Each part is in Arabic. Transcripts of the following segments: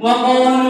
وقالوا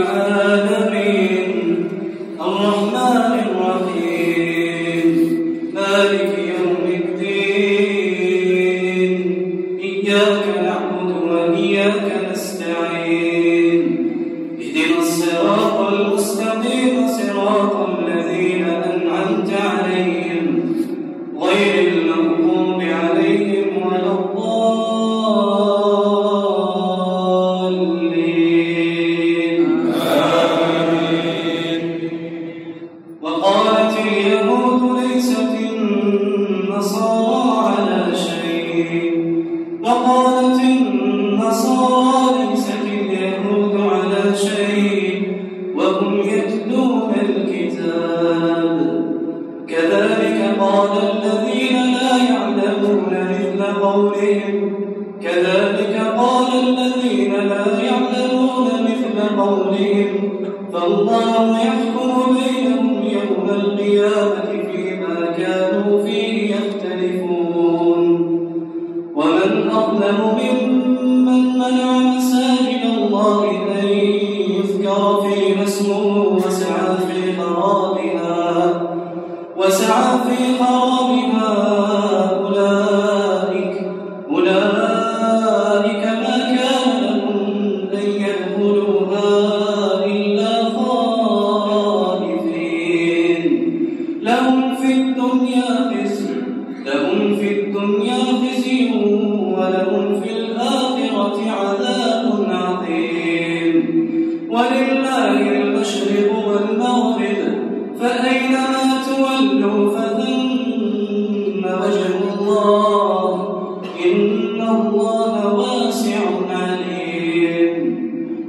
العالمين. الرحمن كذلك قال الذين لا يعلمون مثل قولهم فالله يحكم بينهم يوم القيامة.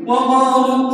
وقالوا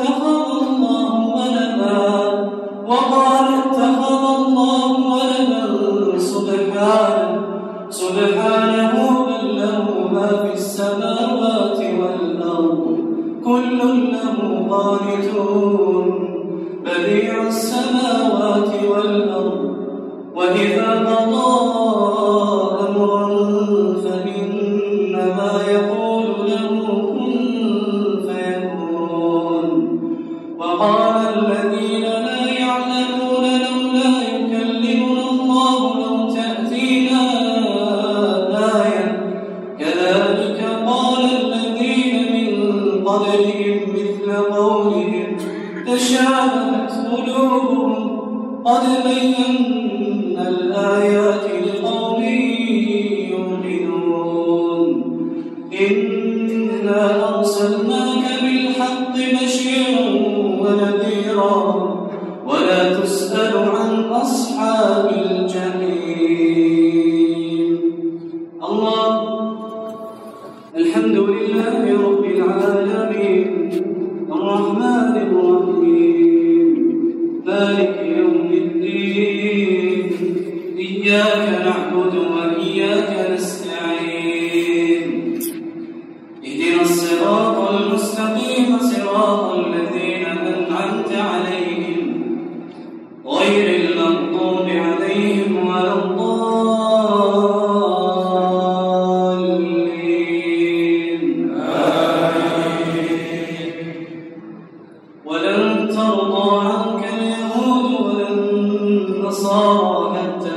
إياك نعبد وإياك نستعين. اهدنا الصراط المستقيم صراط الذين أنعمت عليهم غير المغضوب عليهم ولا الضالين. ولن ترضى عنك اليهود ولا النصارى حتى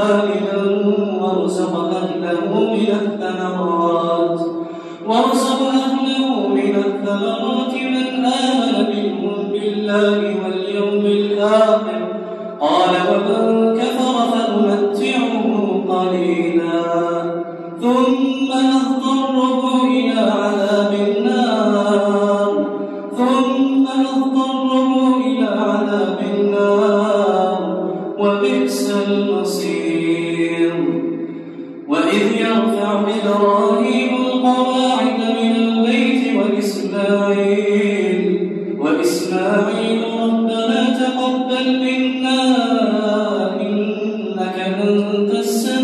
آمنا وارزق أهله من الثمرات وارزق أهله من الثمرات من آمن منهم بالله واليوم الآخر قال ومن وبئس المصير. وإذ يرفع إبراهيم القواعد من البيت وإسماعيل وإسماعيل ربنا تقبل منا إنك أنت السميع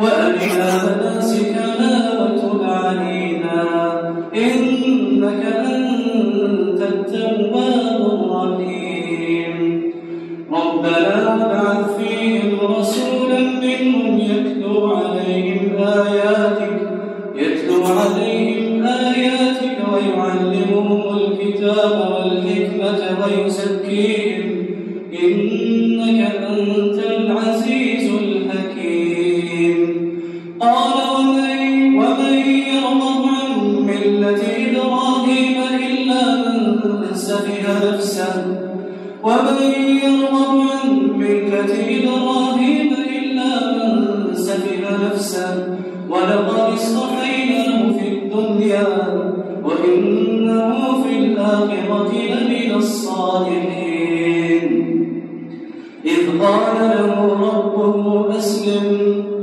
وأرنا مناسكنا له ربه أسلم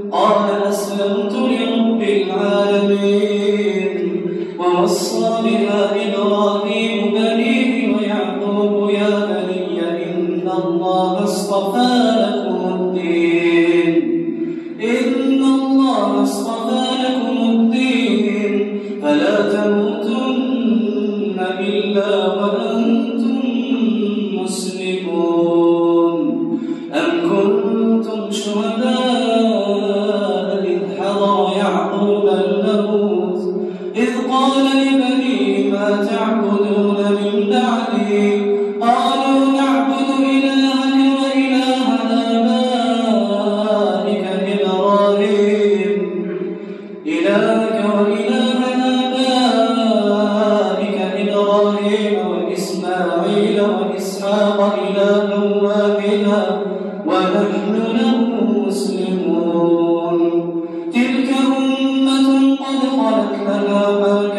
كنا أوابنا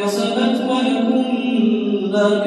كسبت ولهم ما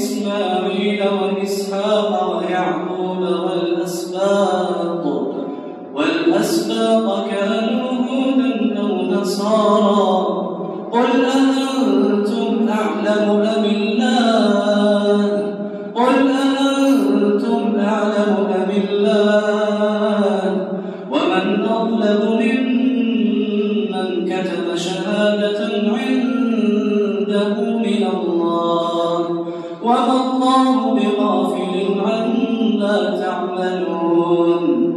وإسماعيل وإسحاق ويعقوب والأسفل عنده من الله. وما الله بغافل عما تعملون.